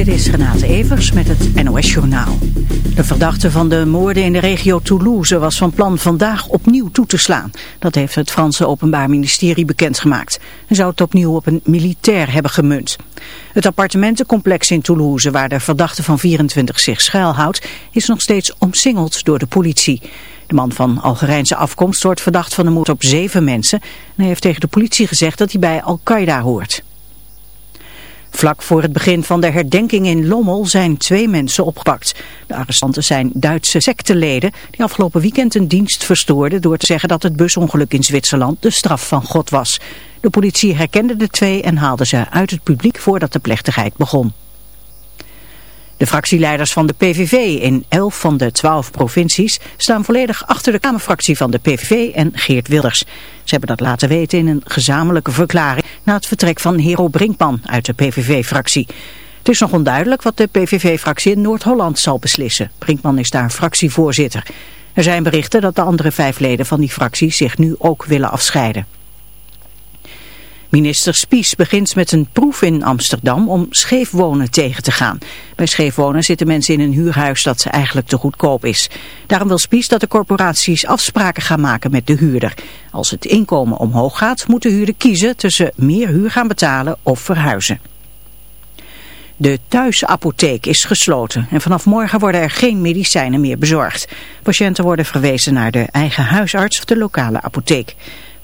Dit is Renate Evers met het NOS Journaal. De verdachte van de moorden in de regio Toulouse was van plan vandaag opnieuw toe te slaan. Dat heeft het Franse Openbaar Ministerie bekendgemaakt. Hij zou het opnieuw op een militair hebben gemunt. Het appartementencomplex in Toulouse, waar de verdachte van 24 zich schuilhoudt, is nog steeds omsingeld door de politie. De man van Algerijnse afkomst wordt verdacht van de moord op zeven mensen. En hij heeft tegen de politie gezegd dat hij bij Al-Qaeda hoort. Vlak voor het begin van de herdenking in Lommel zijn twee mensen opgepakt. De arrestanten zijn Duitse secteleden die afgelopen weekend een dienst verstoorden door te zeggen dat het busongeluk in Zwitserland de straf van God was. De politie herkende de twee en haalde ze uit het publiek voordat de plechtigheid begon. De fractieleiders van de PVV in 11 van de 12 provincies staan volledig achter de Kamerfractie van de PVV en Geert Wilders. Hebben dat laten weten in een gezamenlijke verklaring na het vertrek van Hero Brinkman uit de PVV-fractie. Het is nog onduidelijk wat de PVV-fractie in Noord-Holland zal beslissen. Brinkman is daar fractievoorzitter. Er zijn berichten dat de andere vijf leden van die fractie zich nu ook willen afscheiden. Minister Spies begint met een proef in Amsterdam om scheefwonen tegen te gaan. Bij scheefwonen zitten mensen in een huurhuis dat eigenlijk te goedkoop is. Daarom wil Spies dat de corporaties afspraken gaan maken met de huurder. Als het inkomen omhoog gaat, moet de huurder kiezen tussen meer huur gaan betalen of verhuizen. De thuisapotheek is gesloten en vanaf morgen worden er geen medicijnen meer bezorgd. Patiënten worden verwezen naar de eigen huisarts of de lokale apotheek.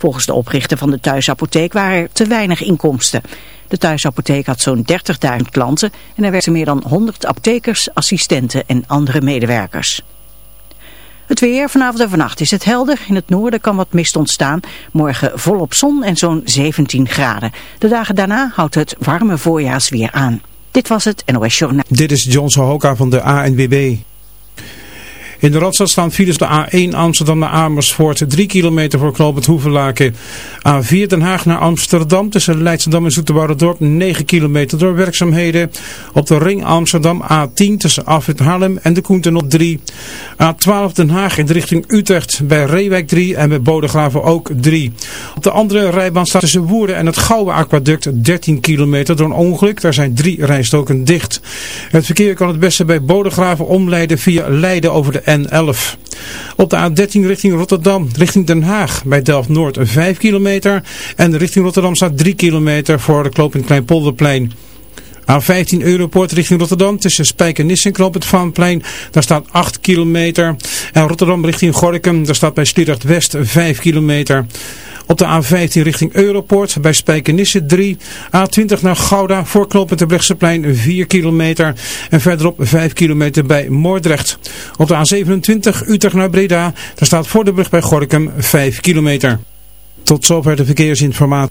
Volgens de oprichter van de thuisapotheek waren er te weinig inkomsten. De thuisapotheek had zo'n 30.000 klanten en er werkten meer dan 100 apothekers, assistenten en andere medewerkers. Het weer vanavond en vannacht is het helder. In het noorden kan wat mist ontstaan. Morgen volop zon en zo'n 17 graden. De dagen daarna houdt het warme voorjaarsweer aan. Dit was het NOS Journaal. Dit is John Sohoka van de ANWB. In de Randstad staan files de A1 Amsterdam naar Amersfoort, 3 kilometer voor Knoopend Hoevenlaken. A4 Den Haag naar Amsterdam tussen Leidschendam en Dorp 9 kilometer door werkzaamheden. Op de ring Amsterdam A10 tussen Afwit Haarlem en de Koentenop 3. A12 Den Haag in de richting Utrecht bij Reewijk 3 en bij Bodegraven ook 3. Op de andere rijbaan staat tussen Woerden en het Gouden Aquaduct 13 kilometer door een ongeluk. Daar zijn drie rijstoken dicht. Het verkeer kan het beste bij Bodegraven omleiden via Leiden over de N11. Op de A13 richting Rotterdam, richting Den Haag, bij Delft-Noord 5 kilometer. En richting Rotterdam staat 3 kilometer voor de knoop in Kleinpolderplein. A15 Europort richting Rotterdam tussen Spijkenisse en Knoop het Vaanplein. Daar staat 8 kilometer. En Rotterdam richting Gorkum, daar staat bij Sliedrecht West 5 kilometer. Op de A15 richting Europort bij Spijkenisse 3. A20 naar Gouda voor knooppunt Terbrechtseplein 4 kilometer. En verderop 5 kilometer bij Moordrecht. Op de A27 Utrecht naar Breda. Daar staat voor de brug bij Gorkum 5 kilometer. Tot zover de verkeersinformatie.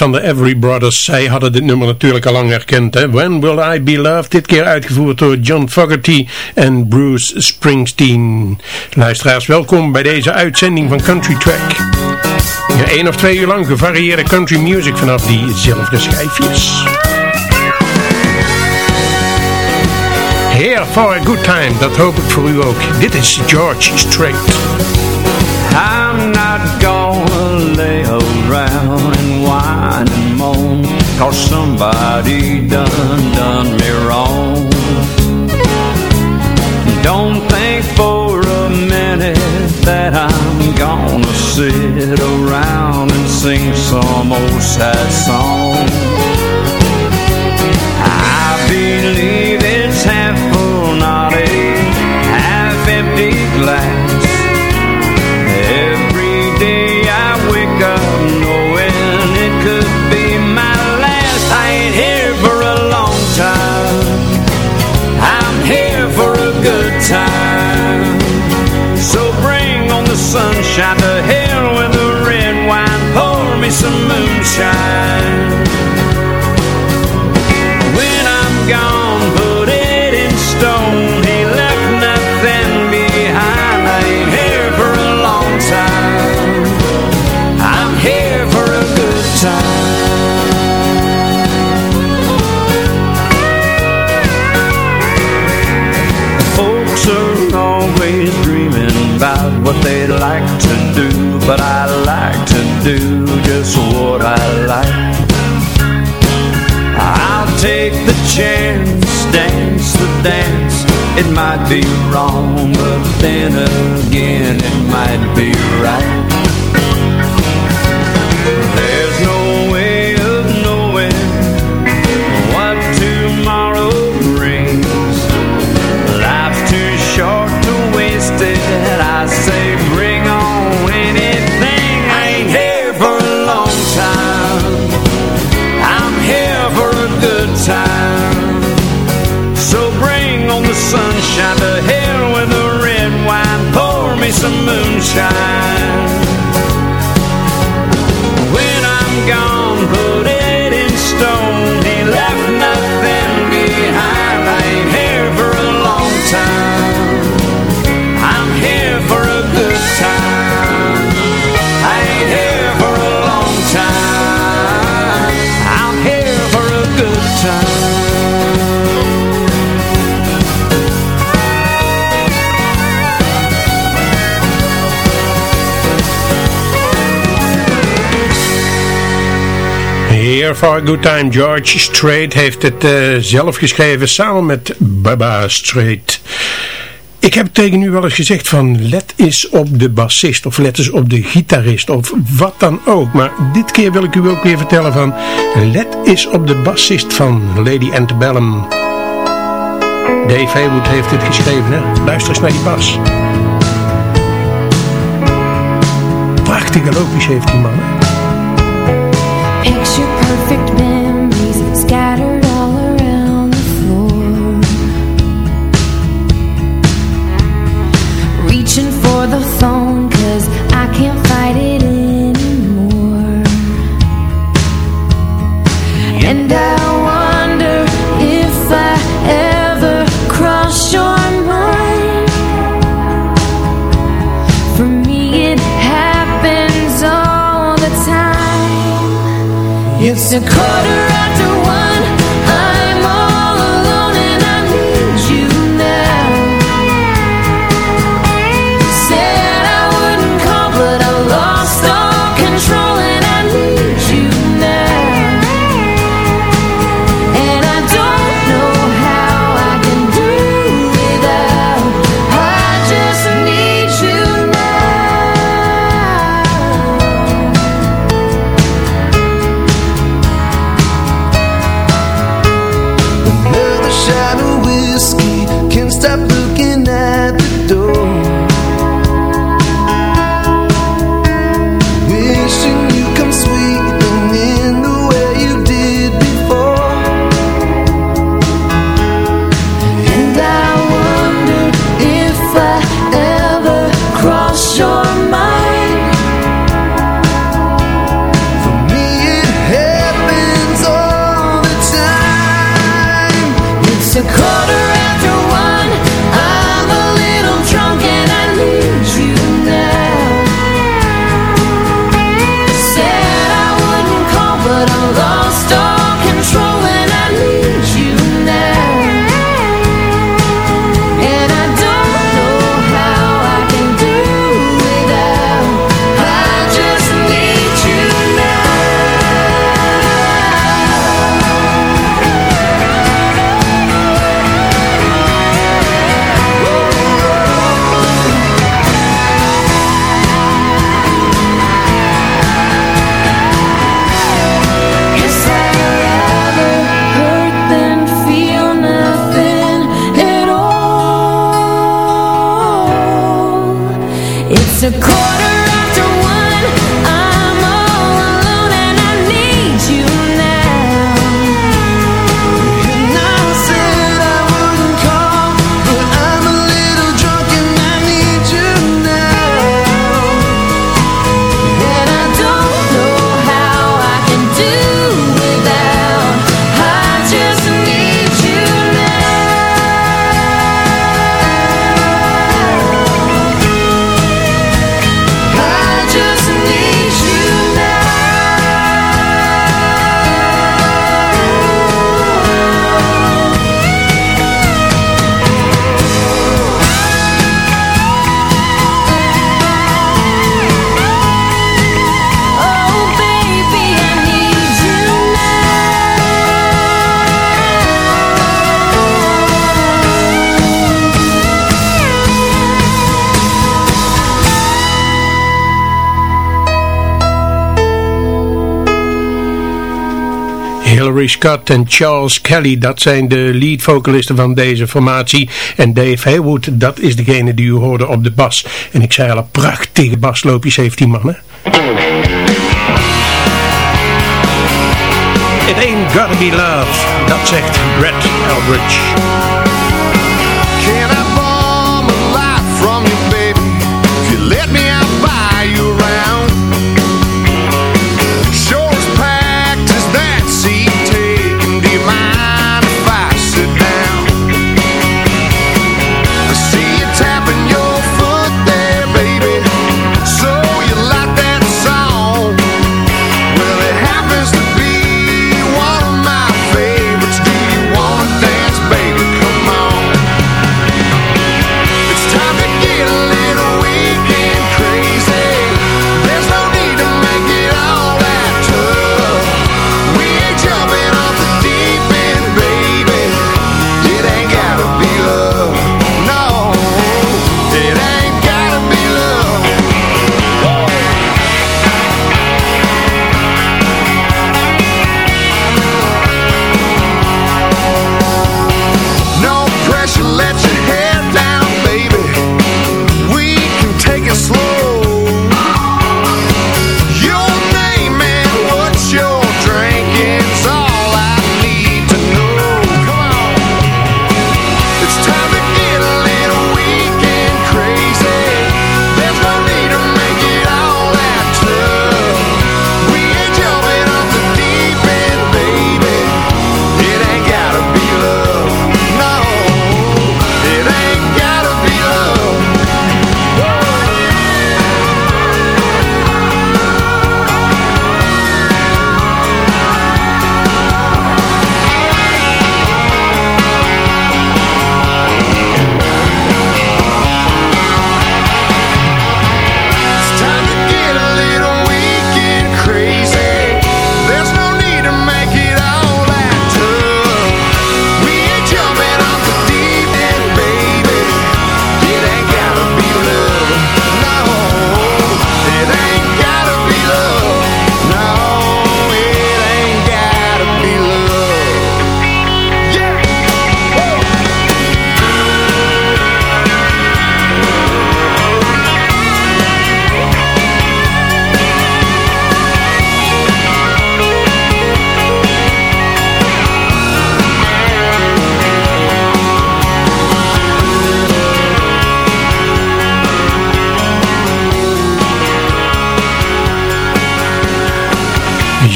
Van de Every Brothers, zij hadden dit nummer natuurlijk al lang herkend. Hè? When Will I Be Loved? Dit keer uitgevoerd door John Fogerty en Bruce Springsteen. Luisteraars, welkom bij deze uitzending van Country Track. Ja, Eén of twee uur lang gevarieerde country music vanaf diezelfde schijfjes. Here for a good time, dat hoop ik voor u ook. Dit is George Strait. Cause somebody done done me wrong. Don't think for a minute that I'm gonna sit around and sing some old sad song. I believe sunshine to do But I like to do just what I like. I'll take the chance, dance the dance. It might be wrong, but then again it might be right moonshine When I'm gone put it in stone Here for a good time. George Strait heeft het eh, zelf geschreven samen met Baba Strait. Ik heb tegen u wel eens gezegd van let eens op de bassist of let eens op de gitarist of wat dan ook. Maar dit keer wil ik u ook weer vertellen van let eens op de bassist van Lady Antebellum. Dave Haywood heeft dit geschreven hè. Luister eens naar die bas. Prachtige loopjes heeft die man. perfect quarter Scott en Charles Kelly, dat zijn de lead vocalisten van deze formatie. En Dave Haywood, dat is degene die u hoorde op de bas. En ik zei al, een prachtige basloopjes heeft die man, hè? It ain't gotta be love, dat zegt Brad Eldridge.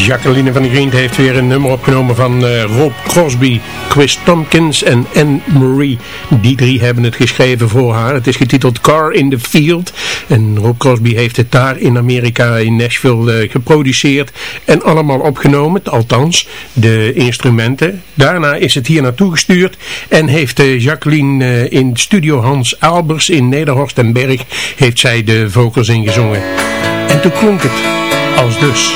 Jacqueline van de Grient heeft weer een nummer opgenomen van eh, Rob Crosby, Chris Tompkins en Anne Marie. Die drie hebben het geschreven voor haar. Het is getiteld Car in the Field. En Rob Crosby heeft het daar in Amerika, in Nashville, eh, geproduceerd en allemaal opgenomen. Althans, de instrumenten. Daarna is het hier naartoe gestuurd en heeft eh, Jacqueline in studio Hans Albers in Nederhorst en Berg heeft zij de vocals ingezongen. En toen klonk het als dus...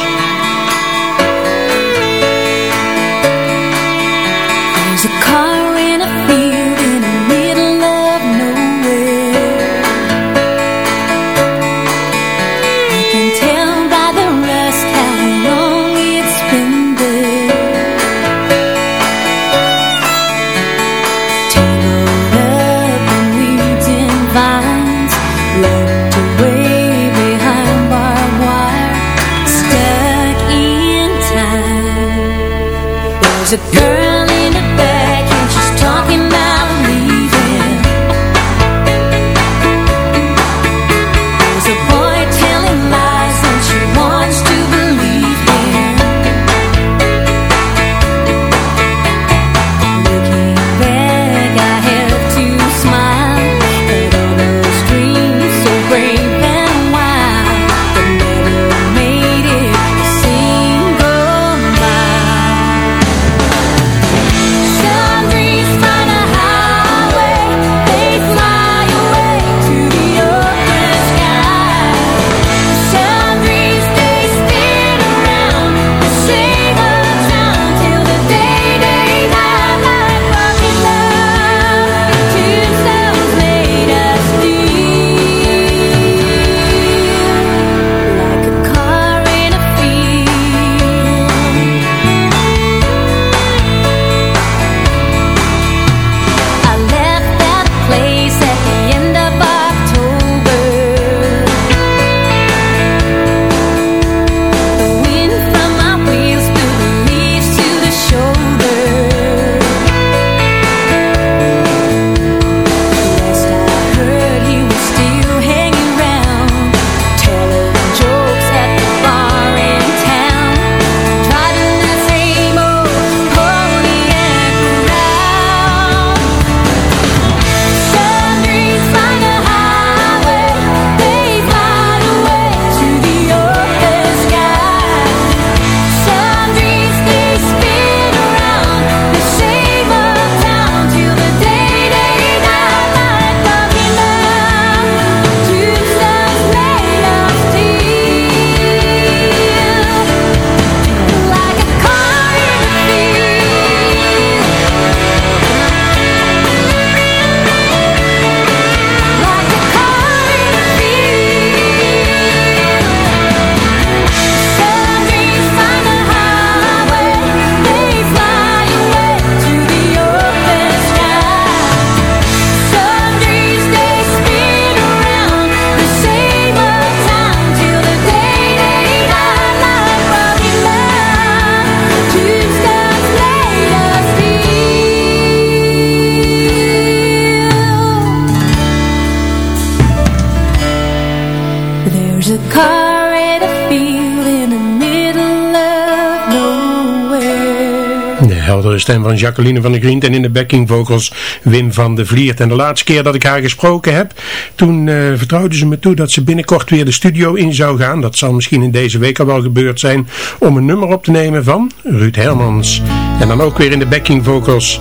There's a car in a field in the middle of nowhere. De heldere stem van Jacqueline van der Grient en in de backing vocals Wim van de Vliert. En de laatste keer dat ik haar gesproken heb, toen eh, vertrouwde ze me toe dat ze binnenkort weer de studio in zou gaan. Dat zal misschien in deze week al wel gebeurd zijn om een nummer op te nemen van Ruud Hermans. En dan ook weer in de backing vocals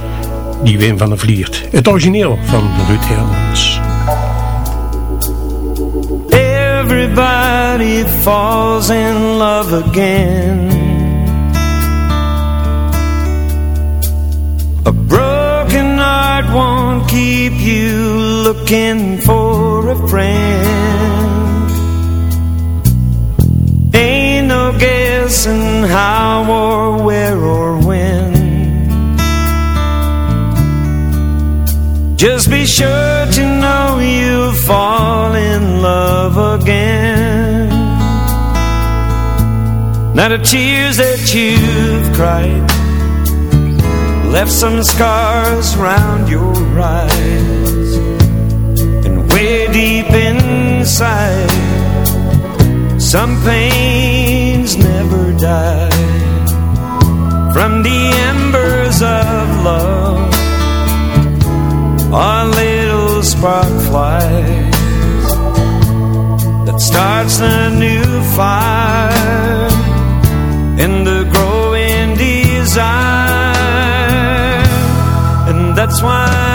die Wim van der Vliert. Het origineel van Ruud Hermans. Everybody falls in love again. A broken heart won't keep you looking for a friend. Ain't no guessing how or where or when. Just be sure to know you'll fall in love again. Now the tears that you've cried Left some scars round your eyes. And way deep inside Some pains never die. From the embers of love on little spark flies that starts a new fire in the growing desire, and that's why.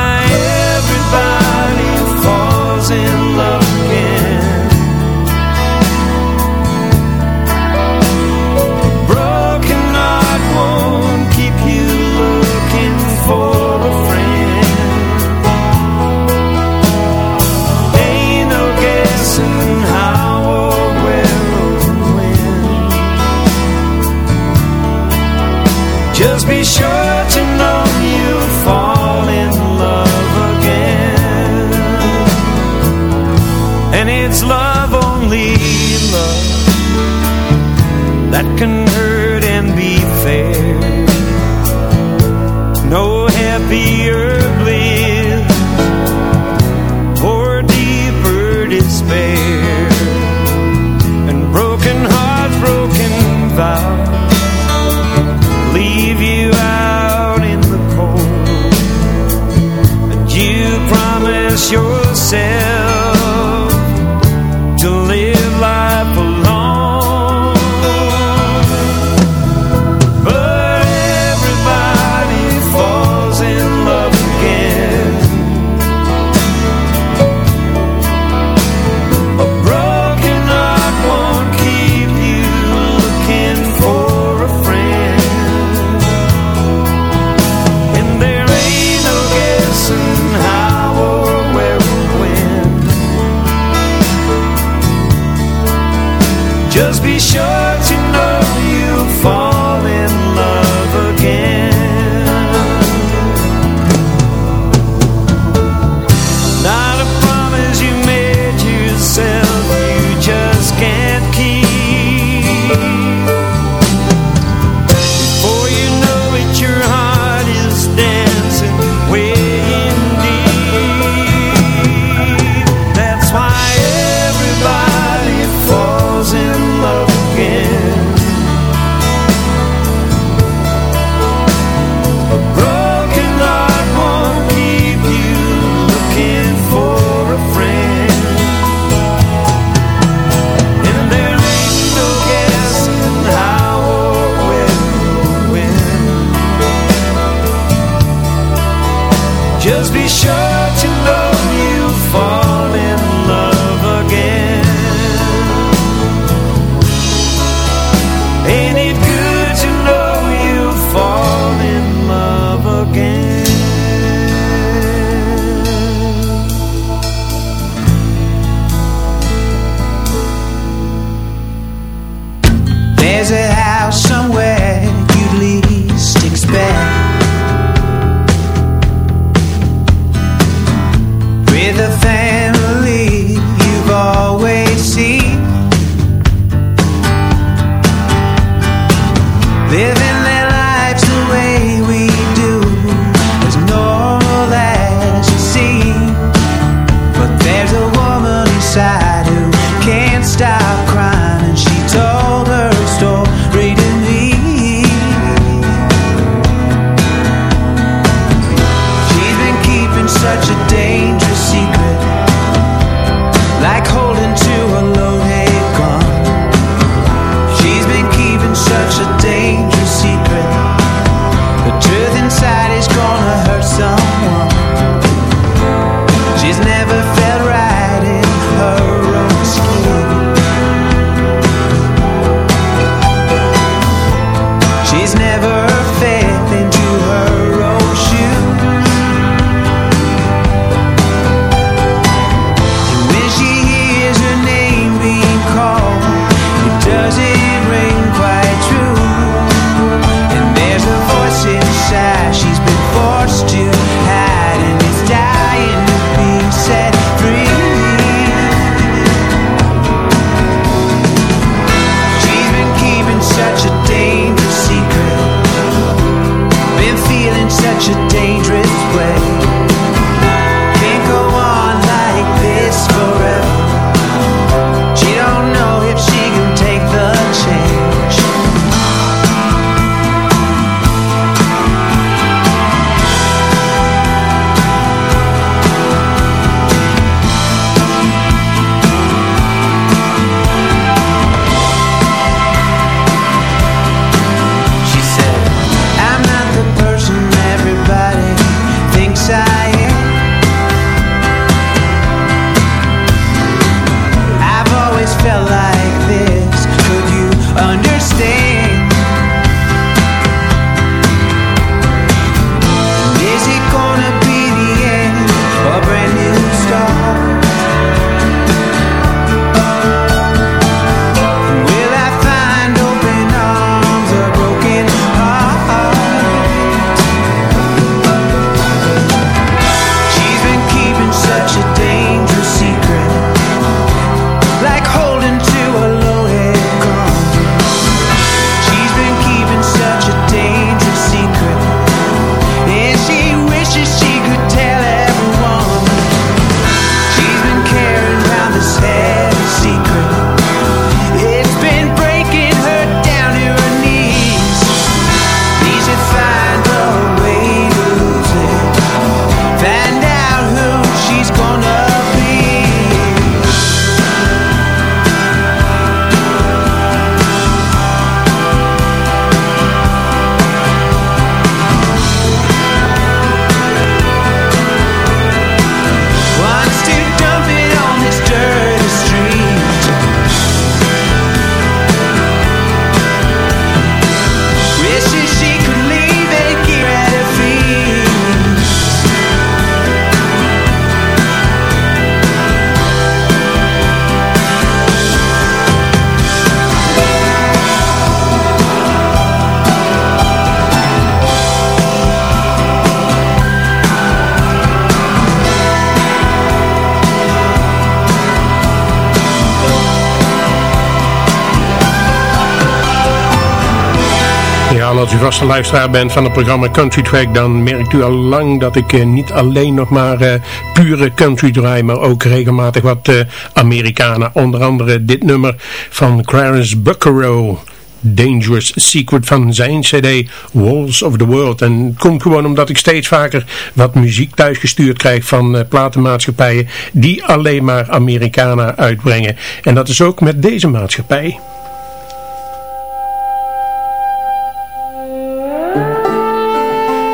Vaste luisteraar bent van het programma Country Track, dan merkt u al lang dat ik eh, niet alleen nog maar uh, pure country draai, maar ook regelmatig wat uh, Amerikanen. Onder andere dit nummer van Clarence Buckerow. Dangerous Secret van zijn cd Walls of the World. En het komt gewoon omdat ik steeds vaker wat muziek thuisgestuurd krijg van platenmaatschappijen die alleen maar Amerikanen uitbrengen. En dat is ook met deze maatschappij.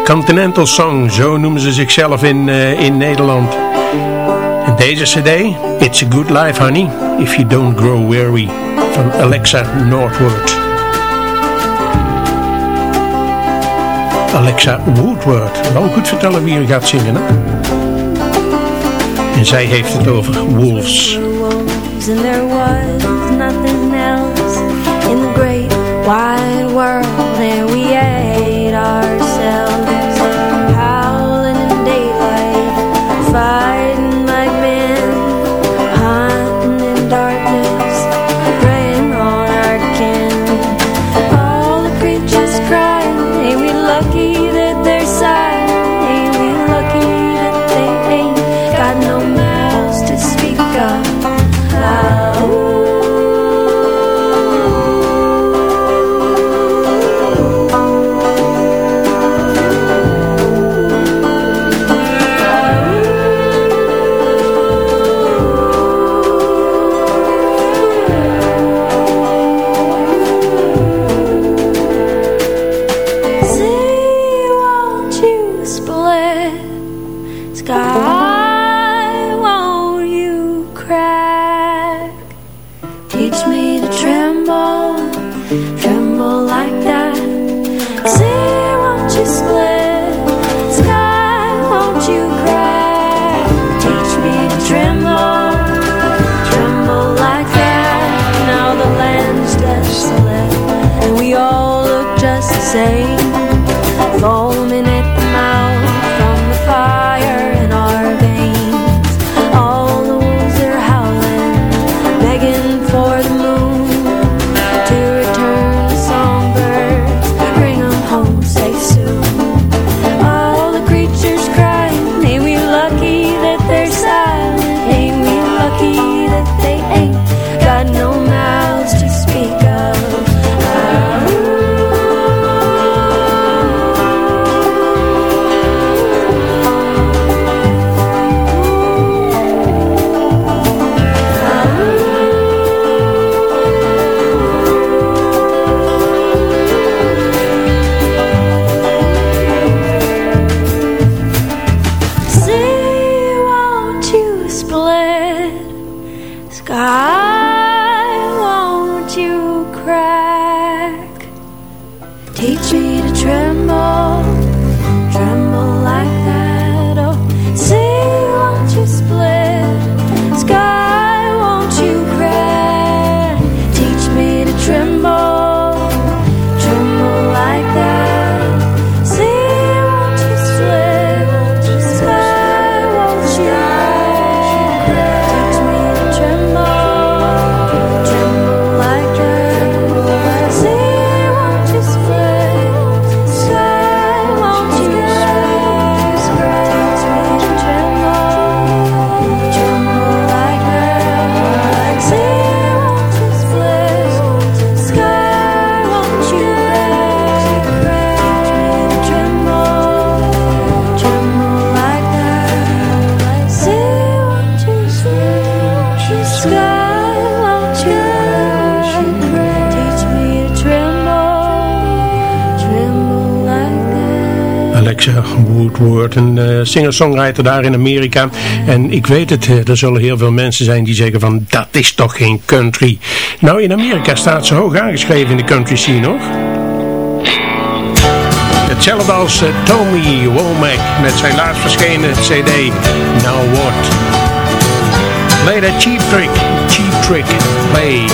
Continental Song, zo noemen ze zichzelf in, uh, in Nederland. En deze cd, It's a Good Life Honey, If You Don't Grow Weary, van Alexa Northwood. Alexa Woodward, wel goed vertellen wie er gaat zingen, hè? En zij heeft het over Wolves. And there was nothing else in the great wide world And we ate singer-songwriter daar in Amerika. En ik weet het, eh, er zullen heel veel mensen zijn die zeggen van, dat is toch geen country. Nou, in Amerika staat ze hoog aangeschreven in de country scene, hoor. Hetzelfde als eh, Tommy Womack met zijn laatst verschenen cd, Now What. Play that cheap trick, cheap trick, play.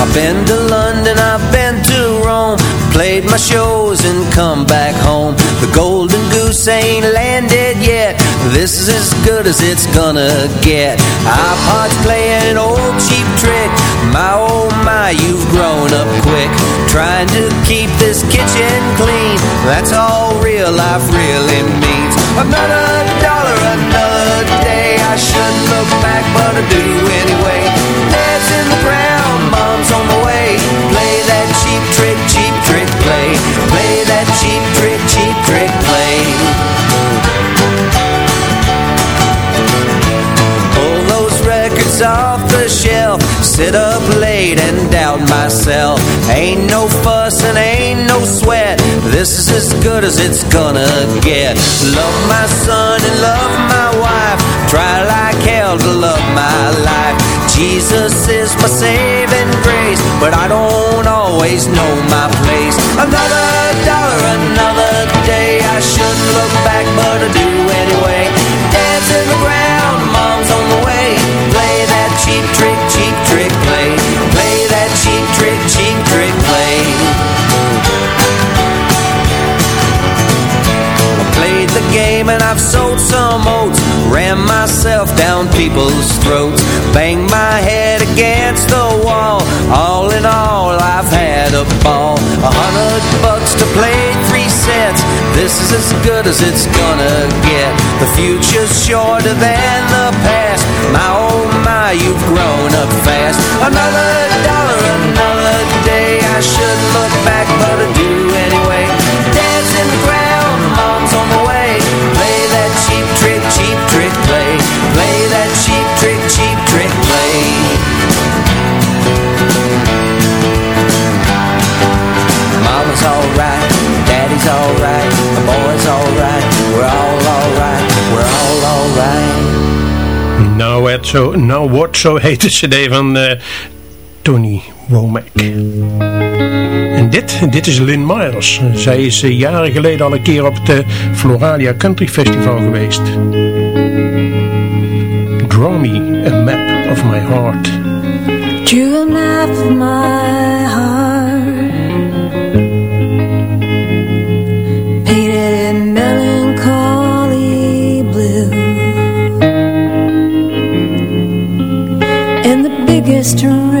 I've been to London, I've been to Rome Played my shows and come back home. The golden goose ain't landed yet. This is as good as it's gonna get. iPod's playing an old cheap trick. My oh my, you've grown up quick. Trying to keep this kitchen clean. That's all real life really means. Another dollar, another day. I shouldn't look back but I do anyway no fuss and ain't no sweat. This is as good as it's gonna get. Love my son and love my wife. Try like hell to love my life. Jesus is my saving grace But I don't always know my place. Another dollar, another day. I shouldn't look back but I do Ran myself down people's throats. Bang my head against the wall. All in all I've had a ball. A hundred bucks to play three sets. This is as good as it's gonna get. The future's shorter than the past. My oh my you've grown up fast. Another het zo, nou wordt zo heet de cd van eh, Tony Womack. En dit, dit is Lynn Myers. Zij is eh, jaren geleden al een keer op het eh, Floralia Country Festival geweest. Draw me a map of my heart. Drew a map my strong.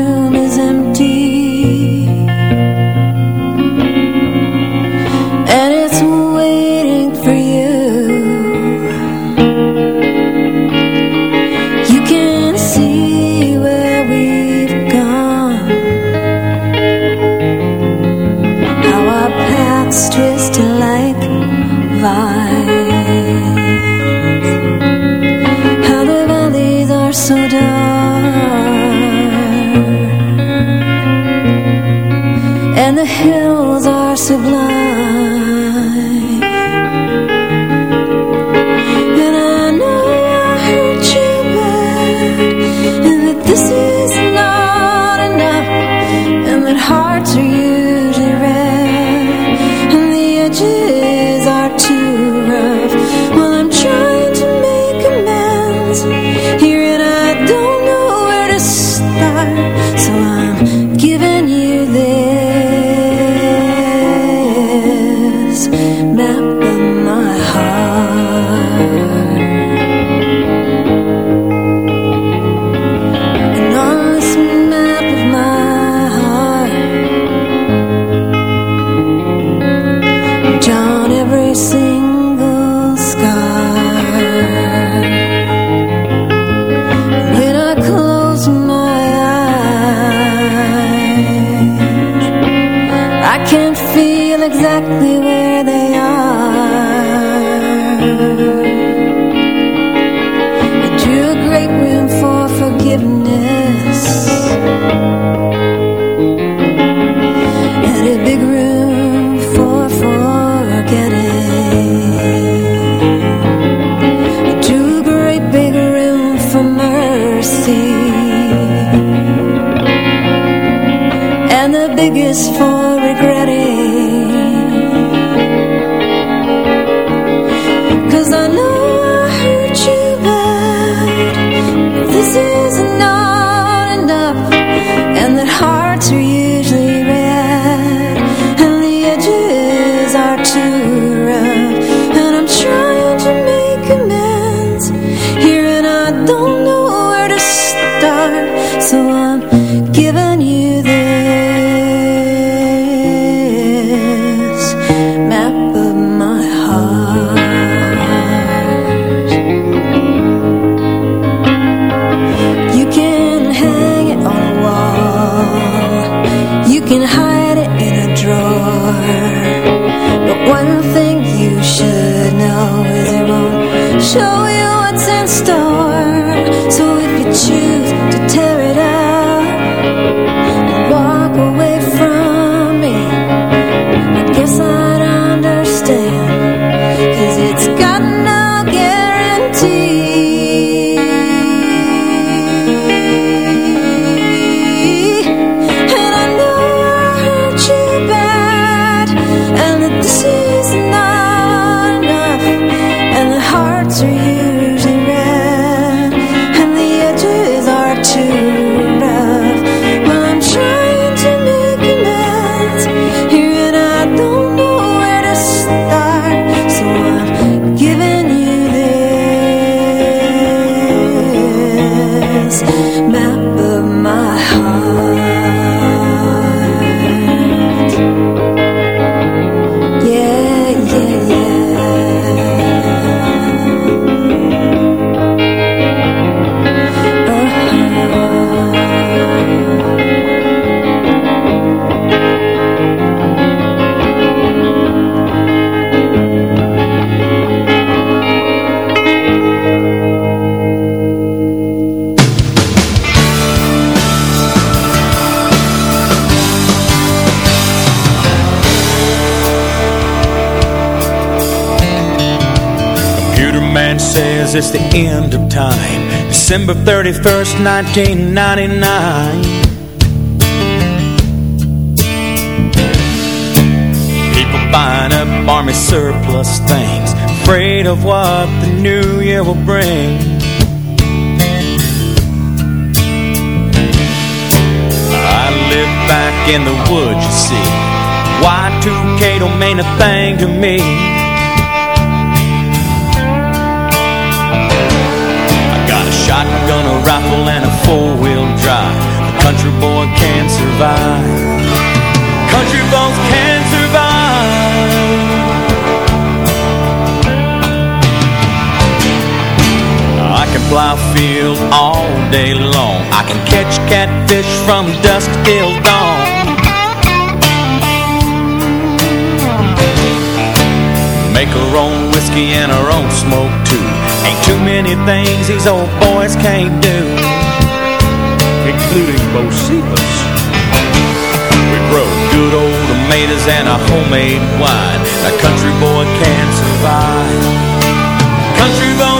biggest fool. Show December 31st, 1999. People buying up army surplus things, afraid of what the new year will bring. I live back in the woods, you see. Y2K don't mean a thing to me. Shotgun, a rifle, and a four-wheel drive. The country boy can survive. Country boys can survive. I can plow field all day long. I can catch catfish from dusk till dawn. Make our own whiskey and our own smoke too. Ain't too many things these old boys can't do. Including Bocephus. We grow good old tomatoes and a homemade wine. A country boy can survive. Country boys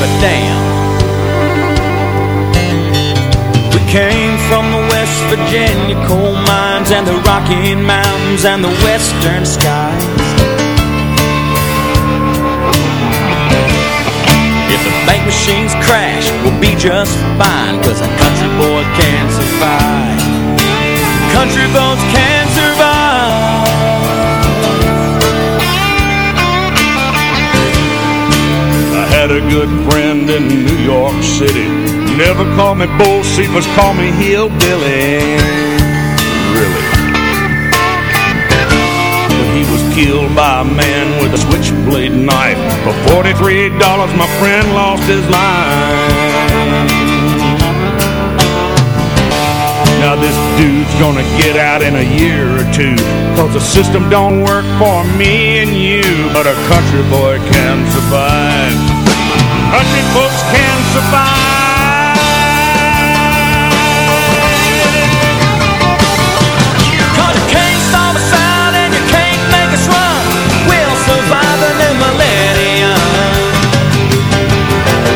give a damn. We came from the West Virginia coal mines and the Rocky Mountains and the western skies. If the bank machines crash, we'll be just fine, cause a country boy can survive. Country boys can Had a good friend in New York City. Never call me Bocephus, called me Hillbilly. Really. But he was killed by a man with a switchblade knife. For $43, my friend lost his life. Now this dude's gonna get out in a year or two Cause the system don't work for me and you But a country boy can survive Country folks can survive. Cause you can't stop us out and you can't make us run. We'll survive the new millennium.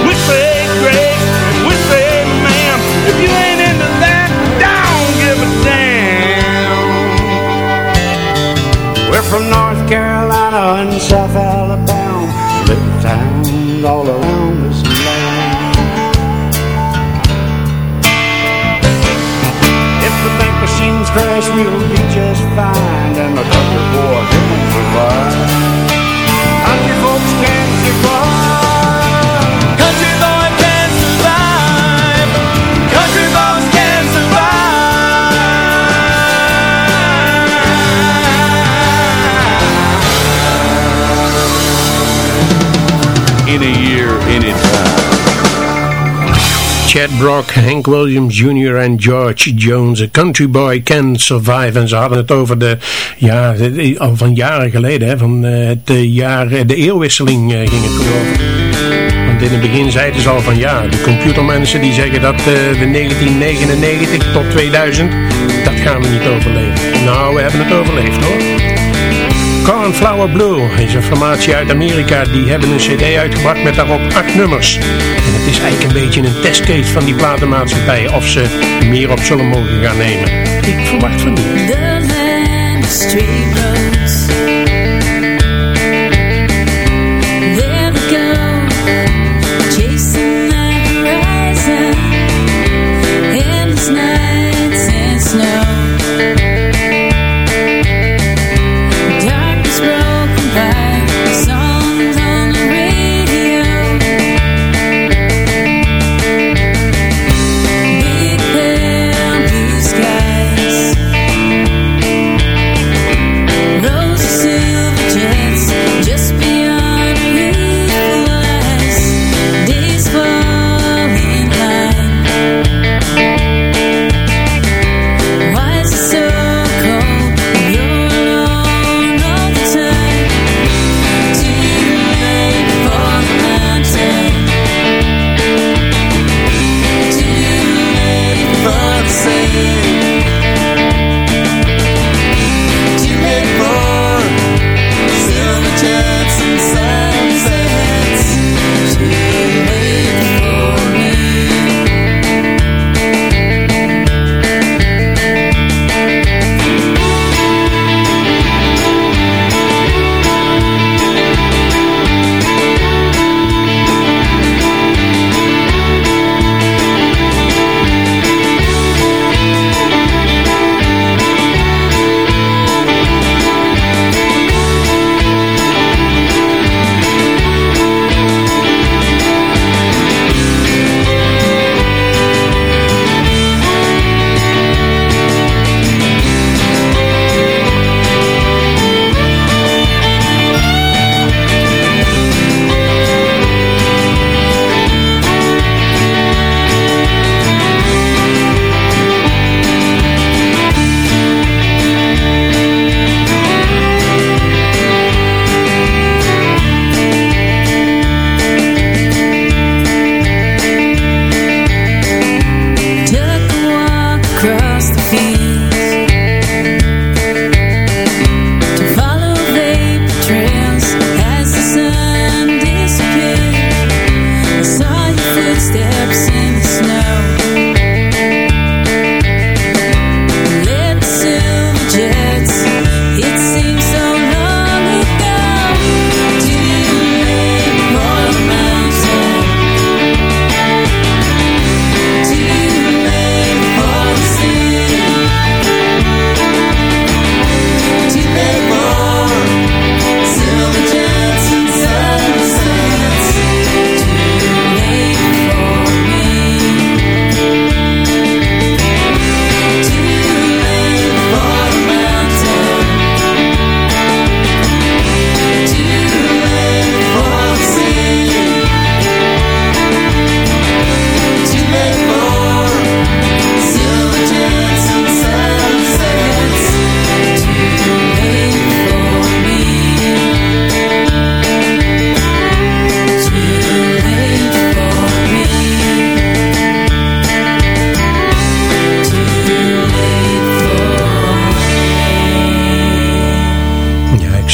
We say grace and we say ma'am. If you ain't into that, don't give a damn. We're from North Carolina and South Alabama, little towns all around crash, we'll be just fine, and the country boy can survive. Country folks Chad Brock, Hank Williams Jr. en George Jones. A country boy can survive. En ze hadden het over de, ja, al van jaren geleden, hè, van eh, het eh, jaar, eh, de eeuwwisseling ging het over. Want in het begin zeiden ze al van ja, de computermensen die zeggen dat eh, de 1999 tot 2000, dat gaan we niet overleven. Nou, we hebben het overleefd hoor. Cornflower Blue is een formatie uit Amerika. Die hebben een cd uitgebracht met daarop acht nummers. Het is eigenlijk een beetje een testcase van die platenmaatschappij. Of ze meer op zullen mogen gaan nemen. Ik verwacht van niet.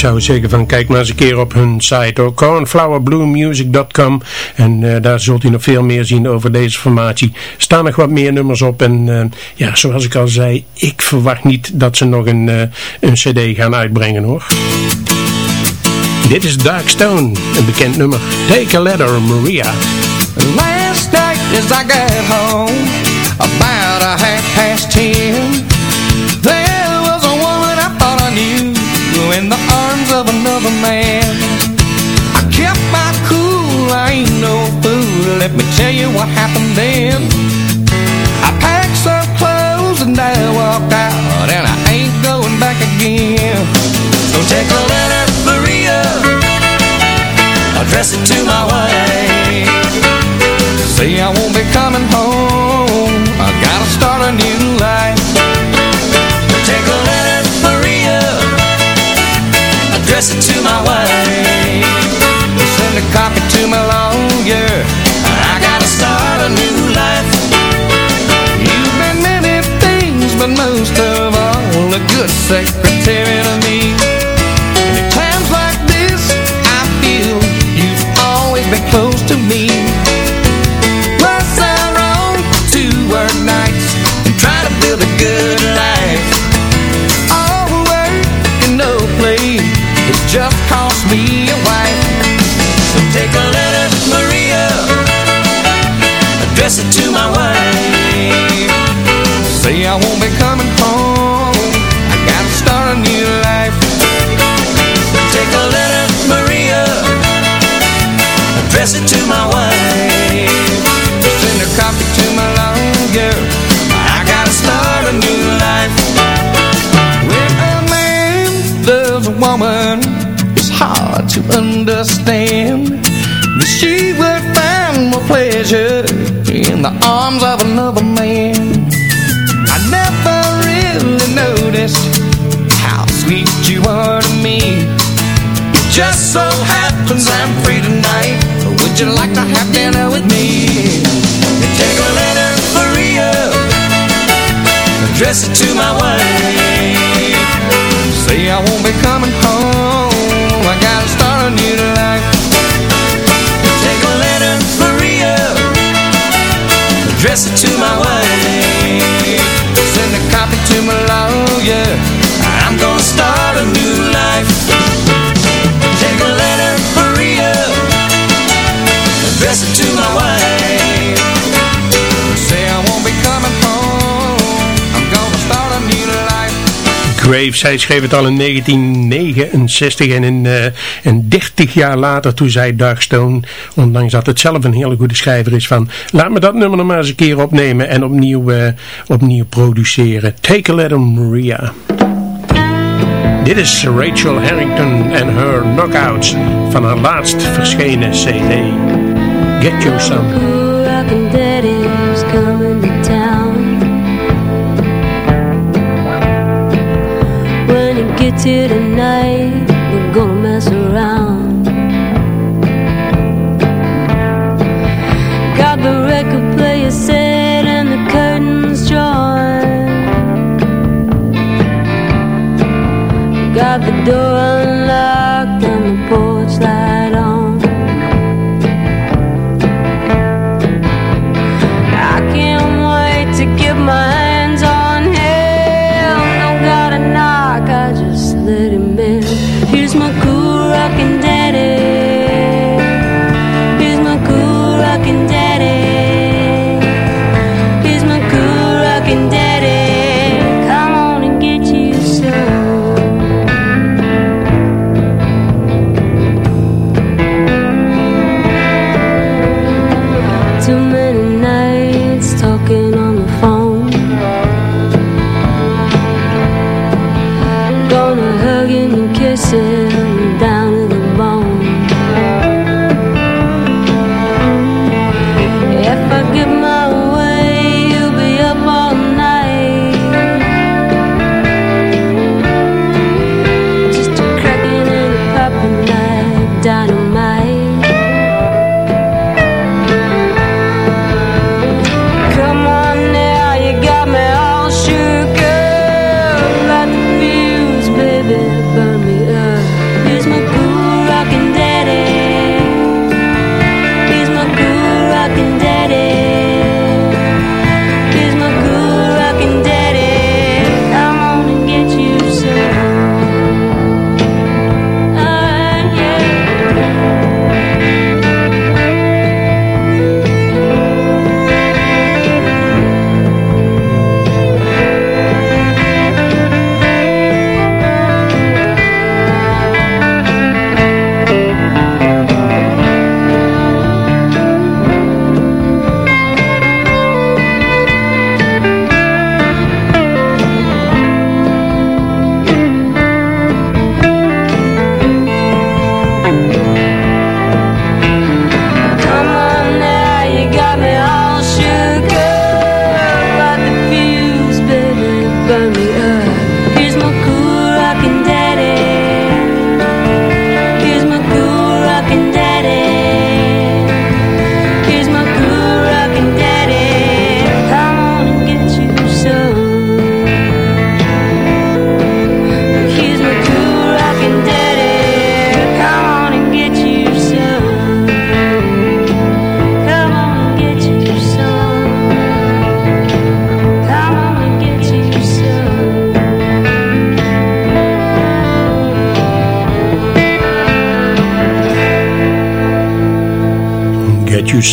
Zou zeggen van kijk maar eens een keer op hun site hoor. Cornflowerbluemusic.com En eh, daar zult u nog veel meer zien over deze formatie. Er staan nog wat meer nummers op. En eh, ja, zoals ik al zei, ik verwacht niet dat ze nog een, eh, een cd gaan uitbrengen hoor. Dit is Dark Stone, een bekend nummer. Take a letter, Maria. Last night as I got home, about a half past ten, in the arms of another man. I kept my cool, I ain't no fool. Let me tell you what happened then. I packed some clothes and I walked out, and I ain't going back again. So take a letter, Maria, address it to my wife. Say I won't be coming home. I gotta start a new life. It to my wife. Send a copy to my lawyer. I gotta start a new life. You've been many things, but most of all, a good secretary to me. And at times like this, I feel you've always been close to me. Just so happens I'm free tonight. Would you like to have dinner with me? Take a letter, Maria, address it to my wife. Say I won't be coming home. I gotta start a new life. Take a letter, Maria, address it to my wife. Graves, hij schreef het al in 1969 en, in, eh, en 30 jaar later toen zei Doug ondanks dat het zelf een hele goede schrijver is van, laat me dat nummer nog maar eens een keer opnemen en opnieuw, eh, opnieuw produceren. Take a letter Maria. Dit is Rachel Harrington en her Knockouts van haar laatst verschenen cd. Get You Some. Here tonight, we're gonna mess around. Got the record player set and the curtains drawn. Got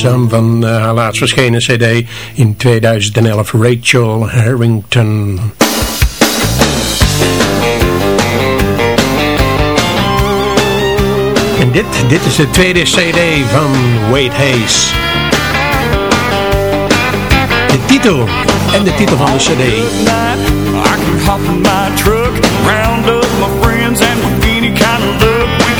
Van uh, haar laatst verschenen cd in 2011, Rachel Harrington. En dit, dit is de tweede cd van Wade Hayes. De titel en de titel van de cd. I can hop my truck, round up my friends, and any kind of luck,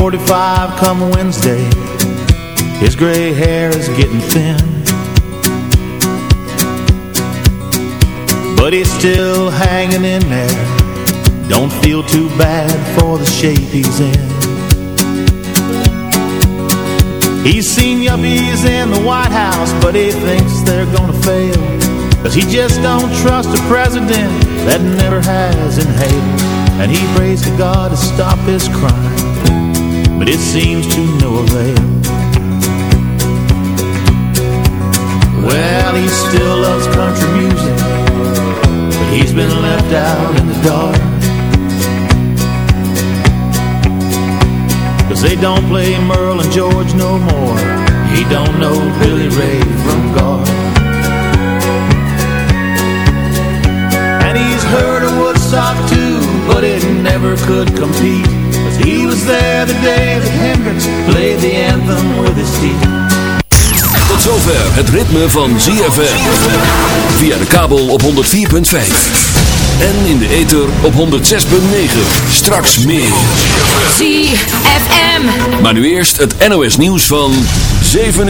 45 come Wednesday. His gray hair is getting thin. But he's still hanging in there. Don't feel too bad for the shape he's in. He's seen yuppies in the White House, but he thinks they're gonna fail. Cause he just don't trust a president that never has inhaled. And he prays to God to stop his crime but it seems to no avail. Well, he still loves country music, but he's been left out in the dark. Cause they don't play Merle and George no more. He don't know Billy Ray from Gar. And he's heard of Woodstock too, but it never could compete. He was there the day that Hendrix played the anthem with his teeth. Tot zover het ritme van ZFM. Via de kabel op 104.5. En in de ether op 106.9. Straks meer. ZFM. Maar nu eerst het NOS nieuws van 7